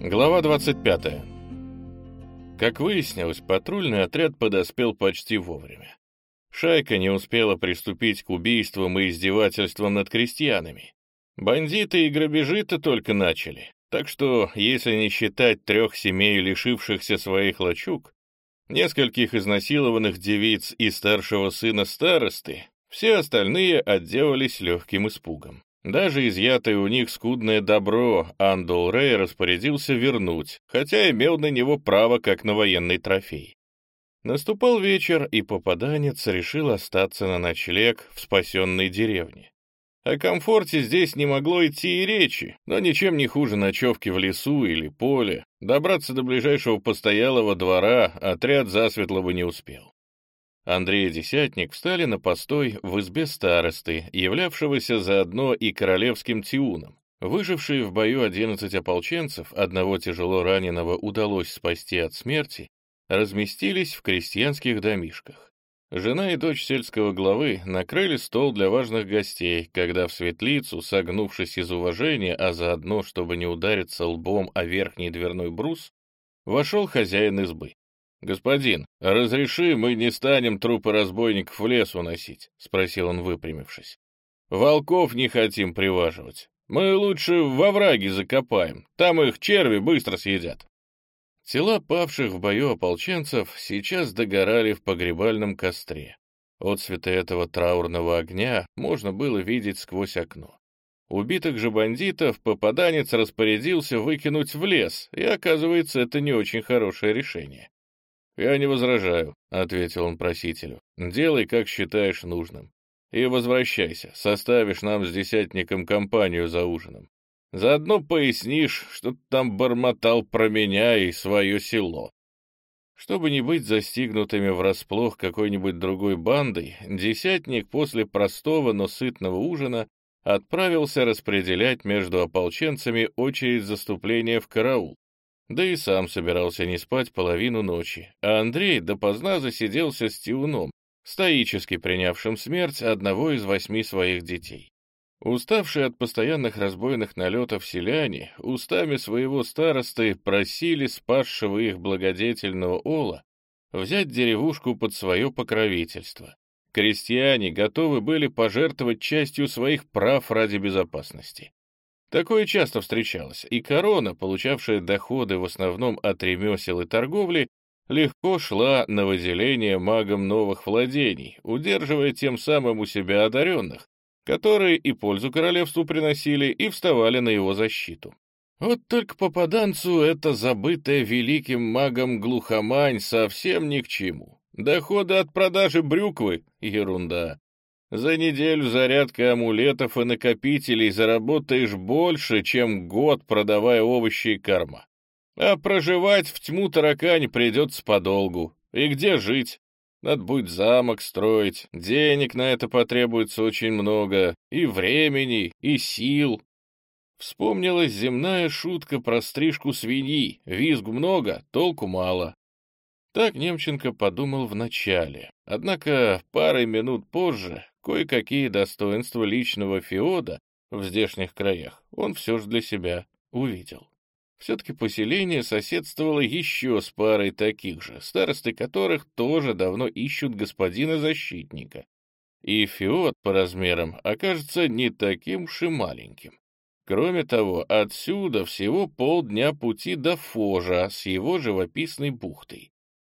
Глава 25. Как выяснилось, патрульный отряд подоспел почти вовремя. Шайка не успела приступить к убийствам и издевательствам над крестьянами. Бандиты и грабежи-то только начали, так что, если не считать трех семей, лишившихся своих лачуг, нескольких изнасилованных девиц и старшего сына старосты, все остальные отделались легким испугом. Даже изъятое у них скудное добро Андол Рэй распорядился вернуть, хотя имел на него право как на военный трофей. Наступал вечер, и попаданец решил остаться на ночлег в спасенной деревне. О комфорте здесь не могло идти и речи, но ничем не хуже ночевки в лесу или поле. Добраться до ближайшего постоялого двора отряд засветло бы не успел. Андрей Десятник встали на постой в избе старосты, являвшегося заодно и королевским тиуном. Выжившие в бою 11 ополченцев, одного тяжело раненого удалось спасти от смерти, разместились в крестьянских домишках. Жена и дочь сельского главы накрыли стол для важных гостей, когда в светлицу, согнувшись из уважения, а заодно, чтобы не удариться лбом о верхний дверной брус, вошел хозяин избы. «Господин, разреши, мы не станем трупы разбойников в лес уносить», — спросил он, выпрямившись. «Волков не хотим приваживать. Мы лучше во враге закопаем, там их черви быстро съедят». Тела павших в бою ополченцев сейчас догорали в погребальном костре. От света этого траурного огня можно было видеть сквозь окно. Убитых же бандитов попаданец распорядился выкинуть в лес, и, оказывается, это не очень хорошее решение. «Я не возражаю», — ответил он просителю. «Делай, как считаешь нужным. И возвращайся, составишь нам с десятником компанию за ужином. Заодно пояснишь, что ты там бормотал про меня и свое село». Чтобы не быть застигнутыми врасплох какой-нибудь другой бандой, десятник после простого, но сытного ужина отправился распределять между ополченцами очередь заступления в караул, да и сам собирался не спать половину ночи, а Андрей допоздна засиделся с Тиуном, стоически принявшим смерть одного из восьми своих детей. Уставшие от постоянных разбойных налетов селяне устами своего старосты просили спасшего их благодетельного Ола взять деревушку под свое покровительство. Крестьяне готовы были пожертвовать частью своих прав ради безопасности. Такое часто встречалось, и корона, получавшая доходы в основном от ремесел и торговли, легко шла на выделение магам новых владений, удерживая тем самым у себя одаренных, которые и пользу королевству приносили, и вставали на его защиту. Вот только попаданцу эта забытая великим магом глухомань совсем ни к чему. Доходы от продажи брюквы — ерунда. За неделю зарядкой амулетов и накопителей заработаешь больше, чем год, продавая овощи и корма. А проживать в тьму таракань придется подолгу. И где жить? Надо будет замок строить, денег на это потребуется очень много, и времени, и сил. Вспомнилась земная шутка про стрижку свиньи. Визгу много, толку мало. Так Немченко подумал вначале. Однако парой минут позже Кое-какие достоинства личного феода в здешних краях он все же для себя увидел. Все-таки поселение соседствовало еще с парой таких же, старосты которых тоже давно ищут господина-защитника. И феод по размерам окажется не таким уж и маленьким. Кроме того, отсюда всего полдня пути до Фожа с его живописной бухтой.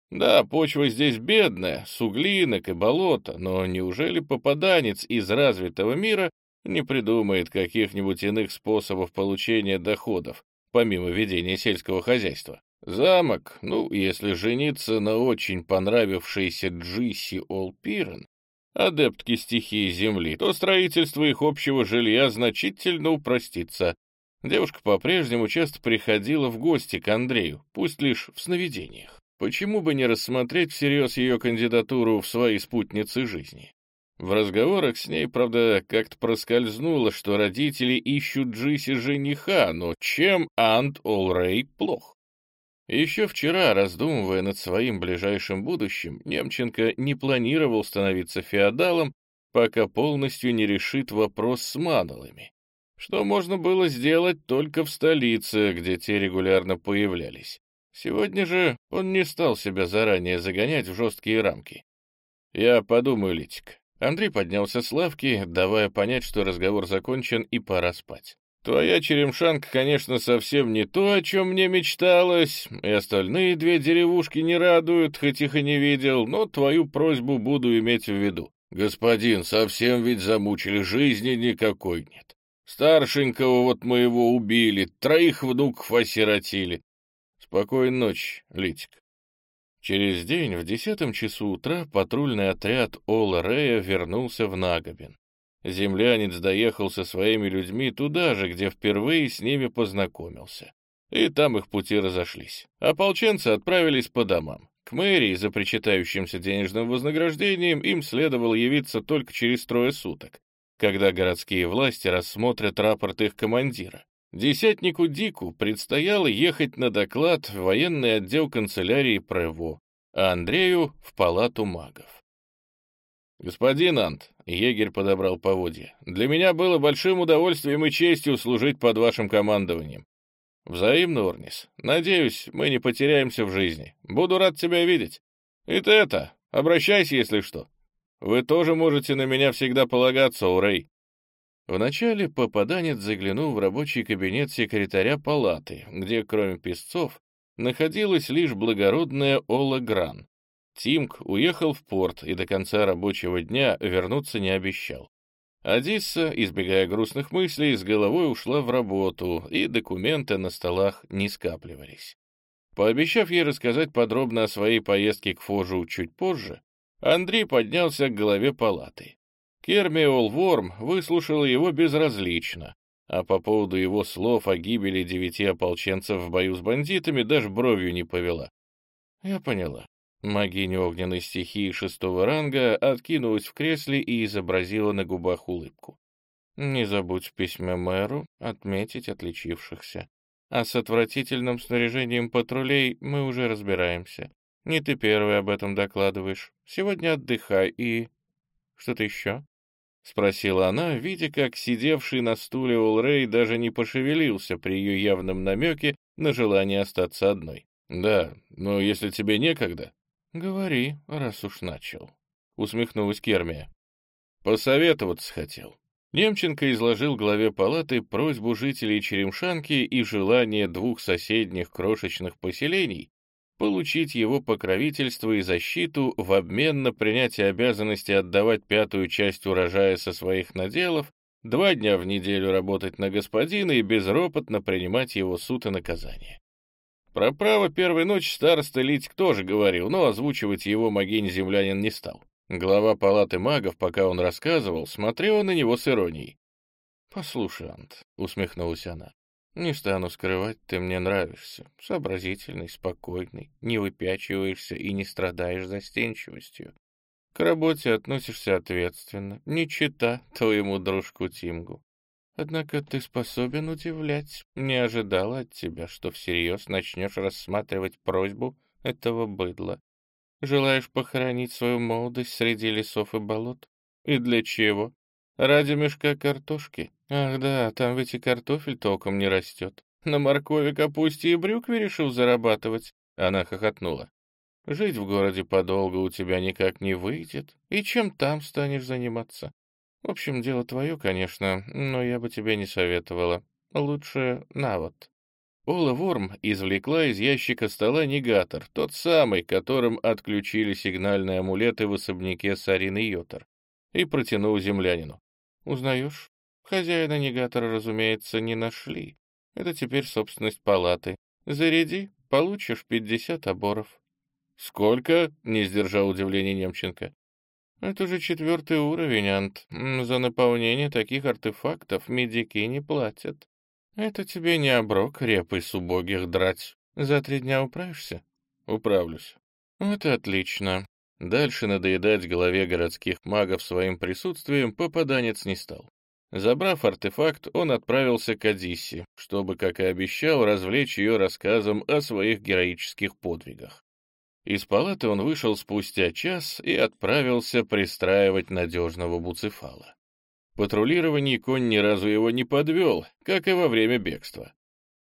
Да, почва здесь бедная, суглинок и болото, но неужели попаданец из развитого мира не придумает каких-нибудь иных способов получения доходов, помимо ведения сельского хозяйства? Замок, ну, если жениться на очень понравившейся Джисси Олпирен, адептке стихии Земли, то строительство их общего жилья значительно упростится. Девушка по-прежнему часто приходила в гости к Андрею, пусть лишь в сновидениях. Почему бы не рассмотреть всерьез ее кандидатуру в свои спутницы жизни? В разговорах с ней, правда, как-то проскользнуло, что родители ищут Джиси жениха, но чем Ант Олрей плох? Еще вчера, раздумывая над своим ближайшим будущим, Немченко не планировал становиться феодалом, пока полностью не решит вопрос с мадалами. что можно было сделать только в столице, где те регулярно появлялись. Сегодня же он не стал себя заранее загонять в жесткие рамки. «Я подумаю, Литик». Андрей поднялся с лавки, давая понять, что разговор закончен и пора спать. «Твоя черемшанка, конечно, совсем не то, о чем мне мечталось, и остальные две деревушки не радуют, хоть их и не видел, но твою просьбу буду иметь в виду. Господин, совсем ведь замучили, жизни никакой нет. Старшенького вот моего убили, троих внуков осиротили. Спокойной ночи, Литик. Через день в десятом часу утра патрульный отряд Ола Рея вернулся в Нагобин. Землянец доехал со своими людьми туда же, где впервые с ними познакомился. И там их пути разошлись. Ополченцы отправились по домам. К мэрии за причитающимся денежным вознаграждением им следовало явиться только через трое суток, когда городские власти рассмотрят рапорт их командира. Десятнику Дику предстояло ехать на доклад в военный отдел канцелярии Прево, а Андрею — в палату магов. «Господин Ант», — егерь подобрал поводья, — «для меня было большим удовольствием и честью служить под вашим командованием. Взаимно, Орнис. Надеюсь, мы не потеряемся в жизни. Буду рад тебя видеть. И ты это, обращайся, если что. Вы тоже можете на меня всегда полагаться, Урей». Вначале попаданец заглянул в рабочий кабинет секретаря палаты, где, кроме песцов, находилась лишь благородная Ола Гран. Тимк уехал в порт и до конца рабочего дня вернуться не обещал. Адисса, избегая грустных мыслей, с головой ушла в работу, и документы на столах не скапливались. Пообещав ей рассказать подробно о своей поездке к Фожу чуть позже, Андрей поднялся к голове палаты. Кермиол Ворм выслушала его безразлично, а по поводу его слов о гибели девяти ополченцев в бою с бандитами даже бровью не повела. Я поняла. Магиня огненной стихии шестого ранга откинулась в кресле и изобразила на губах улыбку. Не забудь в письме мэру отметить отличившихся. А с отвратительным снаряжением патрулей мы уже разбираемся. Не ты первый об этом докладываешь. Сегодня отдыхай и... Что-то еще? — спросила она, видя, как сидевший на стуле Олрей даже не пошевелился при ее явном намеке на желание остаться одной. «Да, но если тебе некогда...» «Говори, раз уж начал», — усмехнулась Кермия. «Посоветоваться хотел». Немченко изложил главе палаты просьбу жителей Черемшанки и желание двух соседних крошечных поселений получить его покровительство и защиту в обмен на принятие обязанности отдавать пятую часть урожая со своих наделов, два дня в неделю работать на господина и безропотно принимать его суд и наказание. Про право первой ночи староста Литик тоже говорил, но озвучивать его могинь землянин не стал. Глава палаты магов, пока он рассказывал, смотрела на него с иронией. «Послушай, Ант», — усмехнулась она, не стану скрывать, ты мне нравишься. Сообразительный, спокойный, не выпячиваешься и не страдаешь застенчивостью. К работе относишься ответственно, не чита твоему дружку Тимгу. Однако ты способен удивлять. Не ожидала от тебя, что всерьез начнешь рассматривать просьбу этого быдла. Желаешь похоронить свою молодость среди лесов и болот? И для чего? Ради мешка картошки? Ах да, там ведь и картофель толком не растет. На моркови, капусте и брюкве решил зарабатывать. Она хохотнула. Жить в городе подолгу у тебя никак не выйдет. И чем там станешь заниматься? В общем, дело твое, конечно, но я бы тебе не советовала. Лучше на вот. Ола Ворм извлекла из ящика стола негатор, тот самый, которым отключили сигнальные амулеты в особняке Сарины Йотар, и протянул землянину. Узнаешь? Хозяина негатора, разумеется, не нашли. Это теперь собственность палаты. Заряди, получишь пятьдесят оборов. Сколько? Не сдержал удивления Немченко. Это уже четвертый уровень, Ант. За наполнение таких артефактов медики не платят. Это тебе не оброк репой с убогих драть. За три дня управишься? Управлюсь. Вот и отлично. Дальше надоедать голове городских магов своим присутствием попаданец не стал. Забрав артефакт, он отправился к Одиссе, чтобы, как и обещал, развлечь ее рассказом о своих героических подвигах. Из палаты он вышел спустя час и отправился пристраивать надежного буцефала. патрулировании конь ни разу его не подвел, как и во время бегства.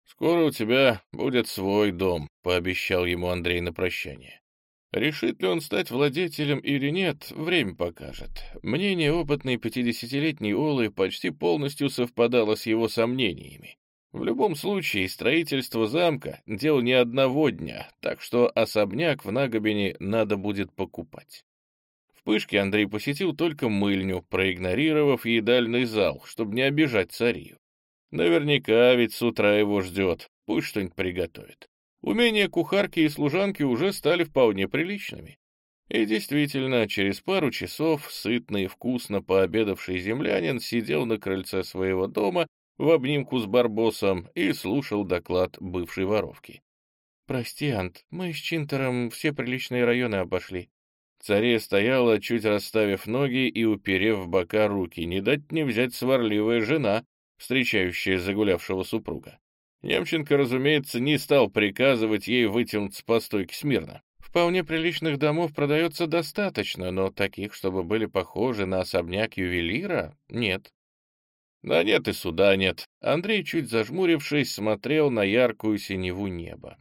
«Скоро у тебя будет свой дом», — пообещал ему Андрей на прощание. Решит ли он стать владетелем или нет, время покажет. Мнение опытной пятидесятилетней Олы почти полностью совпадало с его сомнениями. В любом случае, строительство замка — дело не одного дня, так что особняк в Нагобине надо будет покупать. В Пышке Андрей посетил только мыльню, проигнорировав едальный зал, чтобы не обижать царию. Наверняка ведь с утра его ждет, пусть что-нибудь приготовит. Умения кухарки и служанки уже стали вполне приличными. И действительно, через пару часов сытный и вкусно пообедавший землянин сидел на крыльце своего дома в обнимку с Барбосом и слушал доклад бывшей воровки. «Прости, Ант, мы с Чинтером все приличные районы обошли. Царе стояла, чуть расставив ноги и уперев в бока руки, не дать не взять сварливая жена, встречающая загулявшего супруга. Немченко, разумеется, не стал приказывать ей вытянуться по стойке смирно. Вполне приличных домов продается достаточно, но таких, чтобы были похожи на особняк ювелира, нет. Да нет и суда нет. Андрей, чуть зажмурившись, смотрел на яркую синеву неба.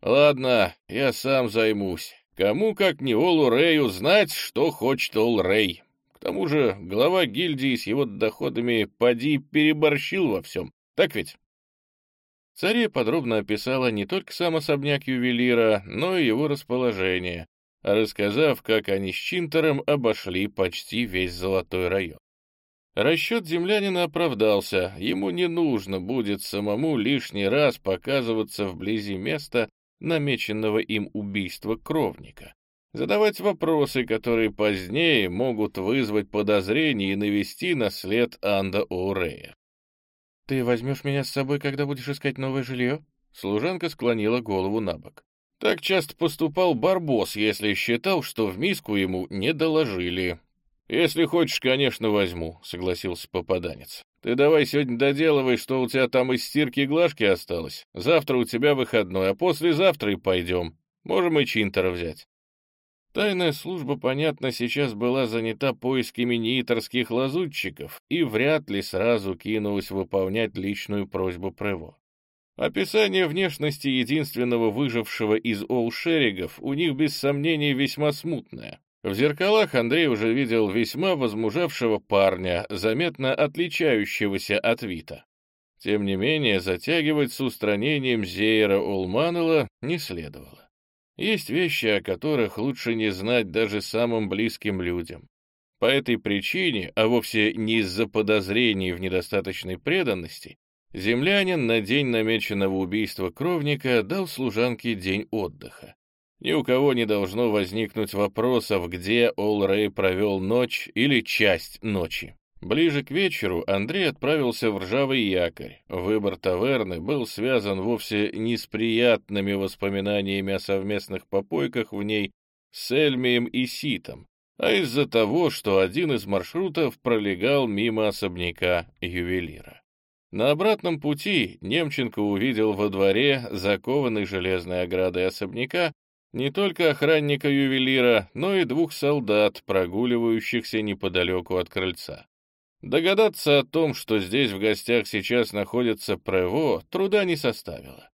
«Ладно, я сам займусь. Кому, как не Олу Рэю, знать, что хочет Ол Рэй. К тому же глава гильдии с его доходами поди переборщил во всем, так ведь? Царя подробно описала не только сам особняк ювелира, но и его расположение, рассказав, как они с Чинтером обошли почти весь золотой район. Расчет землянина оправдался, ему не нужно будет самому лишний раз показываться вблизи места, намеченного им убийства кровника, задавать вопросы, которые позднее могут вызвать подозрения и навести на след Анда Оурея. «Ты возьмешь меня с собой, когда будешь искать новое жилье?» Служанка склонила голову на бок. Так часто поступал Барбос, если считал, что в миску ему не доложили. «Если хочешь, конечно, возьму», — согласился попаданец. Ты давай сегодня доделывай, что у тебя там из стирки глажки осталось. Завтра у тебя выходной, а послезавтра и пойдем. Можем и Чинтера взять. Тайная служба, понятно, сейчас была занята поисками неиторских лазутчиков и вряд ли сразу кинулась выполнять личную просьбу Прево. Описание внешности единственного выжившего из Олшеригов у них без сомнений весьма смутное. В зеркалах Андрей уже видел весьма возмужавшего парня, заметно отличающегося от Вита. Тем не менее, затягивать с устранением Зейра Улманела не следовало. Есть вещи, о которых лучше не знать даже самым близким людям. По этой причине, а вовсе не из-за подозрений в недостаточной преданности, землянин на день намеченного убийства кровника дал служанке день отдыха. Ни у кого не должно возникнуть вопросов, где Ол Рэй провел ночь или часть ночи. Ближе к вечеру Андрей отправился в ржавый якорь. Выбор таверны был связан вовсе не с приятными воспоминаниями о совместных попойках в ней с Эльмием и Ситом, а из-за того, что один из маршрутов пролегал мимо особняка ювелира. На обратном пути Немченко увидел во дворе, закованный железной оградой особняка, не только охранника-ювелира, но и двух солдат, прогуливающихся неподалеку от крыльца. Догадаться о том, что здесь в гостях сейчас находится Прево, труда не составило.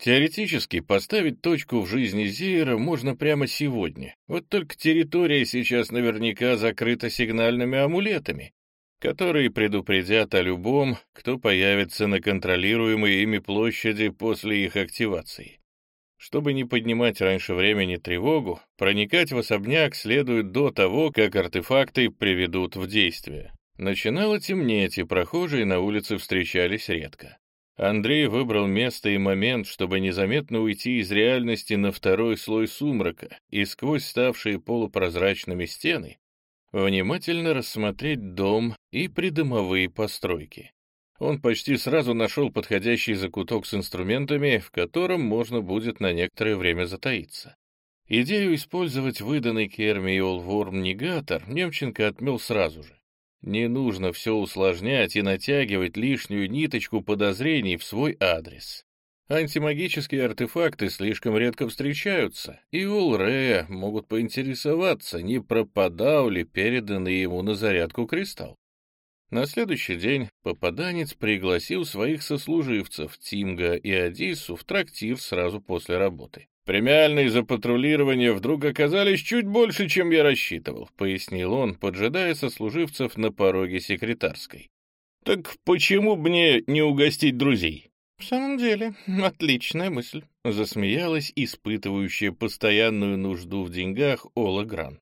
Теоретически поставить точку в жизни Зиера можно прямо сегодня. Вот только территория сейчас наверняка закрыта сигнальными амулетами, которые предупредят о любом, кто появится на контролируемой ими площади после их активации. Чтобы не поднимать раньше времени тревогу, проникать в особняк следует до того, как артефакты приведут в действие. Начинало темнеть, и прохожие на улице встречались редко. Андрей выбрал место и момент, чтобы незаметно уйти из реальности на второй слой сумрака и сквозь ставшие полупрозрачными стены внимательно рассмотреть дом и придомовые постройки он почти сразу нашел подходящий закуток с инструментами, в котором можно будет на некоторое время затаиться. Идею использовать выданный Керми Олворм-негатор Немченко отмел сразу же. Не нужно все усложнять и натягивать лишнюю ниточку подозрений в свой адрес. Антимагические артефакты слишком редко встречаются, и у Лрея могут поинтересоваться, не пропадал ли переданный ему на зарядку кристалл. На следующий день попаданец пригласил своих сослуживцев Тимга и Адису в трактир сразу после работы. «Премиальные за патрулирование вдруг оказались чуть больше, чем я рассчитывал», — пояснил он, поджидая сослуживцев на пороге секретарской. «Так почему бы мне не угостить друзей?» «В самом деле, отличная мысль», — засмеялась испытывающая постоянную нужду в деньгах Ола Гран.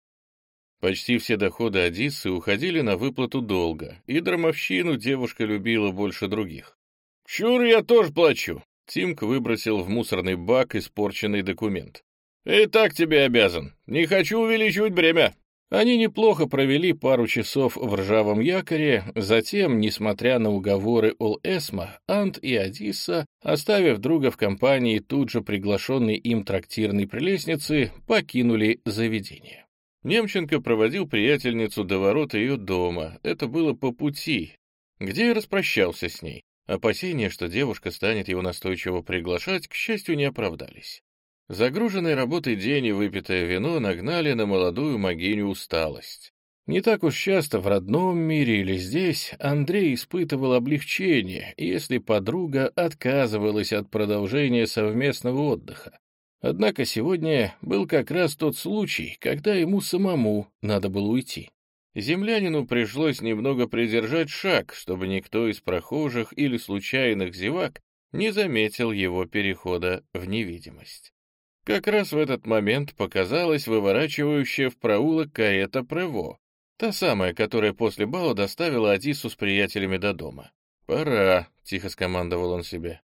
Почти все доходы Одиссы уходили на выплату долга, и драмовщину девушка любила больше других. «Чур, я тоже плачу!» Тимк выбросил в мусорный бак испорченный документ. «И так тебе обязан. Не хочу увеличивать бремя». Они неплохо провели пару часов в ржавом якоре, затем, несмотря на уговоры Ол-Эсма, Ант и Адисса, оставив друга в компании тут же приглашенной им трактирной прелестницы, покинули заведение. Немченко проводил приятельницу до ворот ее дома, это было по пути, где распрощался с ней. Опасения, что девушка станет его настойчиво приглашать, к счастью, не оправдались. Загруженный работой день и выпитое вино нагнали на молодую могиню усталость. Не так уж часто в родном мире или здесь Андрей испытывал облегчение, если подруга отказывалась от продолжения совместного отдыха. Однако сегодня был как раз тот случай, когда ему самому надо было уйти. Землянину пришлось немного придержать шаг, чтобы никто из прохожих или случайных зевак не заметил его перехода в невидимость. Как раз в этот момент показалась выворачивающая в проулок карета Прево, та самая, которая после бала доставила Адису с приятелями до дома. «Пора», — тихо скомандовал он себе.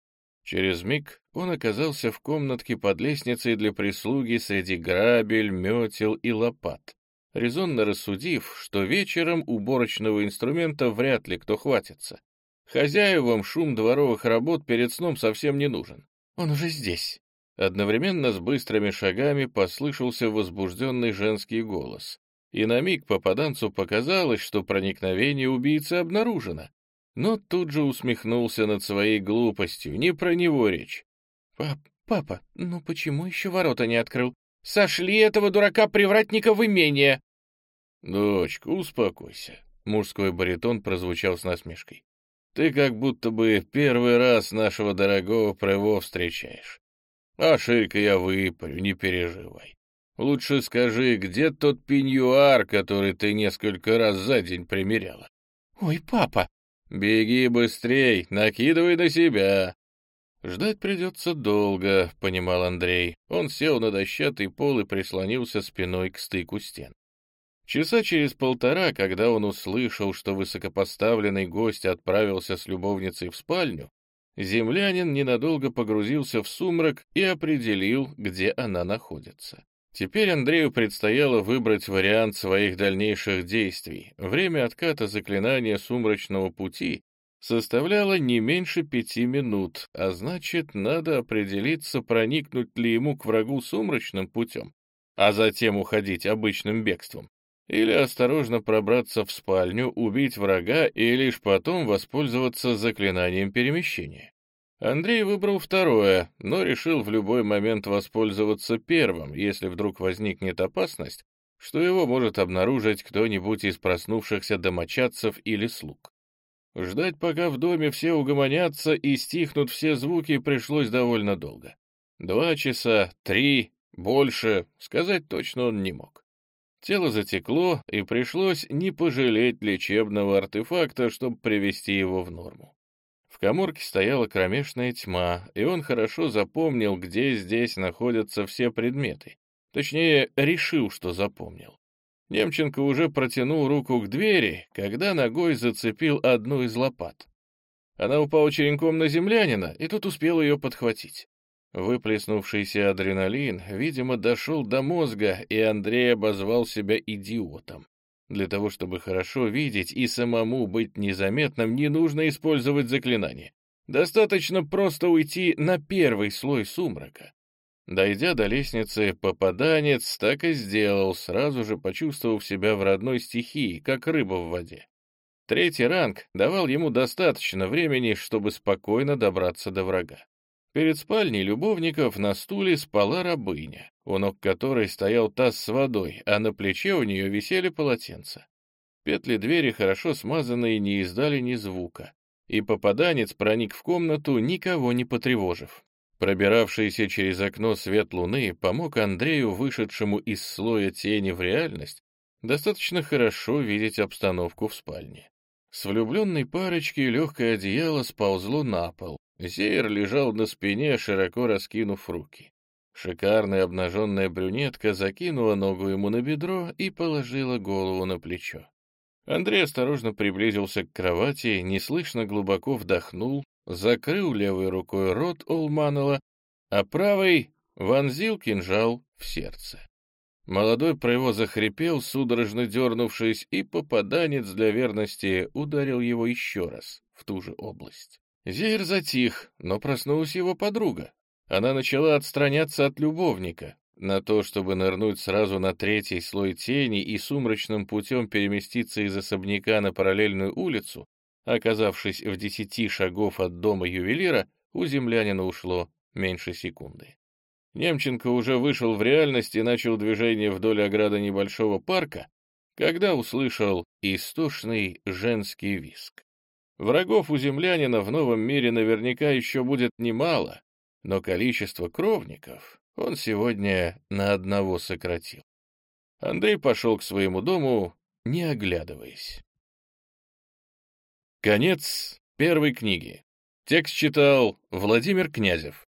Через миг он оказался в комнатке под лестницей для прислуги среди грабель, метел и лопат, резонно рассудив, что вечером уборочного инструмента вряд ли кто хватится. Хозяевам шум дворовых работ перед сном совсем не нужен. Он уже здесь. Одновременно с быстрыми шагами послышался возбужденный женский голос. И на миг попаданцу показалось, что проникновение убийцы обнаружено но тут же усмехнулся над своей глупостью, не про него речь. «Пап, папа, ну почему еще ворота не открыл? Сошли этого дурака-привратника в имение!» «Дочка, успокойся», — мужской баритон прозвучал с насмешкой. «Ты как будто бы первый раз нашего дорогого Прево встречаешь. А ширька я выпарю, не переживай. Лучше скажи, где тот пеньюар, который ты несколько раз за день примеряла?» «Ой, папа!» «Беги быстрей, накидывай на себя!» «Ждать придется долго», — понимал Андрей. Он сел на дощатый пол и прислонился спиной к стыку стен. Часа через полтора, когда он услышал, что высокопоставленный гость отправился с любовницей в спальню, землянин ненадолго погрузился в сумрак и определил, где она находится. Теперь Андрею предстояло выбрать вариант своих дальнейших действий. Время отката заклинания сумрачного пути составляло не меньше пяти минут, а значит, надо определиться, проникнуть ли ему к врагу сумрачным путем, а затем уходить обычным бегством, или осторожно пробраться в спальню, убить врага и лишь потом воспользоваться заклинанием перемещения. Андрей выбрал второе, но решил в любой момент воспользоваться первым, если вдруг возникнет опасность, что его может обнаружить кто-нибудь из проснувшихся домочадцев или слуг. Ждать, пока в доме все угомонятся и стихнут все звуки, пришлось довольно долго. Два часа, три, больше, сказать точно он не мог. Тело затекло, и пришлось не пожалеть лечебного артефакта, чтобы привести его в норму. В коморке стояла кромешная тьма, и он хорошо запомнил, где здесь находятся все предметы. Точнее, решил, что запомнил. Немченко уже протянул руку к двери, когда ногой зацепил одну из лопат. Она упала черенком на землянина, и тут успел ее подхватить. Выплеснувшийся адреналин, видимо, дошел до мозга, и Андрей обозвал себя идиотом. Для того, чтобы хорошо видеть и самому быть незаметным, не нужно использовать заклинание. Достаточно просто уйти на первый слой сумрака. Дойдя до лестницы, попаданец так и сделал, сразу же почувствовав себя в родной стихии, как рыба в воде. Третий ранг давал ему достаточно времени, чтобы спокойно добраться до врага. Перед спальней любовников на стуле спала рабыня, у ног которой стоял таз с водой, а на плече у нее висели полотенца. Петли двери, хорошо смазанные, не издали ни звука, и попаданец проник в комнату, никого не потревожив. Пробиравшийся через окно свет луны помог Андрею, вышедшему из слоя тени в реальность, достаточно хорошо видеть обстановку в спальне. С влюбленной парочки легкое одеяло сползло на пол. Зейр лежал на спине, широко раскинув руки. Шикарная обнаженная брюнетка закинула ногу ему на бедро и положила голову на плечо. Андрей осторожно приблизился к кровати, неслышно глубоко вдохнул, закрыл левой рукой рот Олманова, а правой вонзил кинжал в сердце. Молодой про его захрипел, судорожно дернувшись, и попаданец для верности ударил его еще раз в ту же область. Зейр затих, но проснулась его подруга. Она начала отстраняться от любовника, на то, чтобы нырнуть сразу на третий слой тени и сумрачным путем переместиться из особняка на параллельную улицу, оказавшись в десяти шагов от дома ювелира, у землянина ушло меньше секунды. Немченко уже вышел в реальность и начал движение вдоль ограды небольшого парка, когда услышал истошный женский виск. Врагов у землянина в новом мире наверняка еще будет немало, но количество кровников он сегодня на одного сократил. Андрей пошел к своему дому, не оглядываясь. Конец первой книги. Текст читал Владимир Князев.